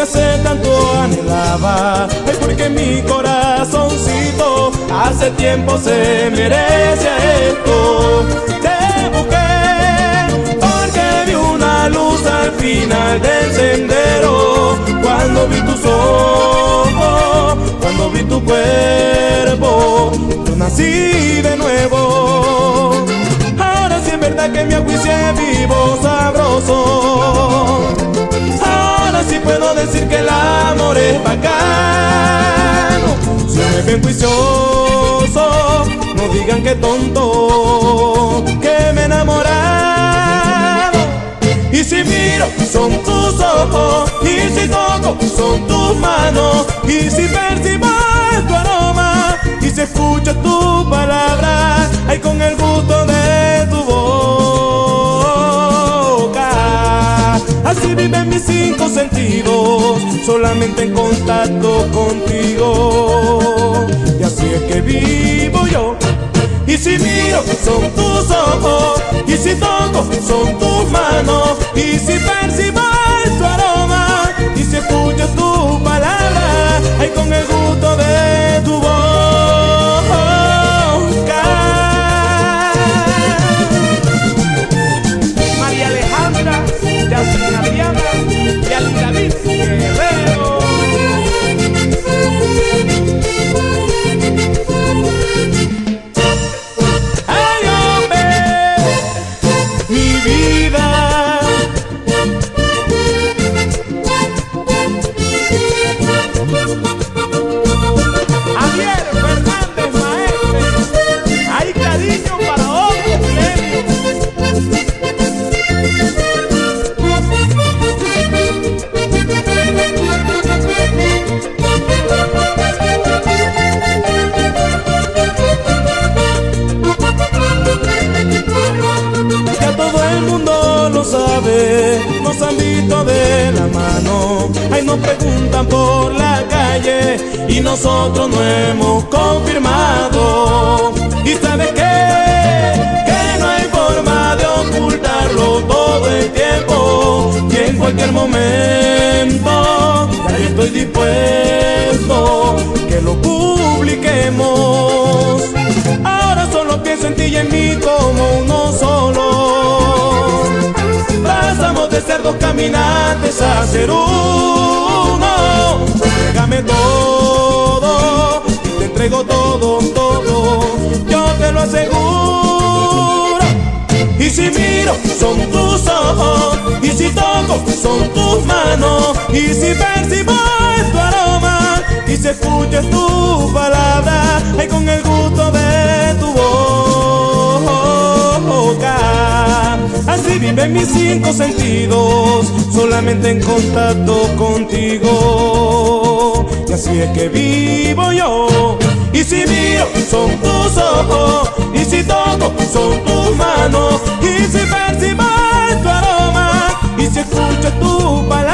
que hace tanto anhelaba, es porque mi corazoncito hace tiempo se merece esto. Te busqué porque vi una luz al final del sendero, cuando vi tus ojos, cuando vi tu cuerpo, yo nací de nuevo. Ahora sí es verdad que mi juicio vivo sabroso. Decir que el amor es bacano. Soy bien juicioso, no digan que tonto, que me he enamorado. Y si miro, son tus ojos, y si toco, son tus manos, y si percibo solamente en contacto contigo. Y así es que vivo yo. Y si miro, son tus ojos, y si toco, son tus nos han visto de la mano. Ay, nos preguntan por la calle y nosotros no hemos confirmado. Y sabes qué, que no hay forma de ocultarlo todo el tiempo. Y en cualquier momento, ya estoy dispuesto que lo dos caminantes a ser uno. Entrégame todo te entrego todo, todo. Yo te lo aseguro. Y si miro, son tus ojos. Y si toco, son tus manos. Y si percibo tu aroma. Y si escucho tu palabra. de mis cinco sentidos, solamente en contacto contigo. Y así es que vivo yo. Y si miro, son tus ojos. Y si toco, son tus manos. Y si percibo tu aroma. Y si escucho tu palabra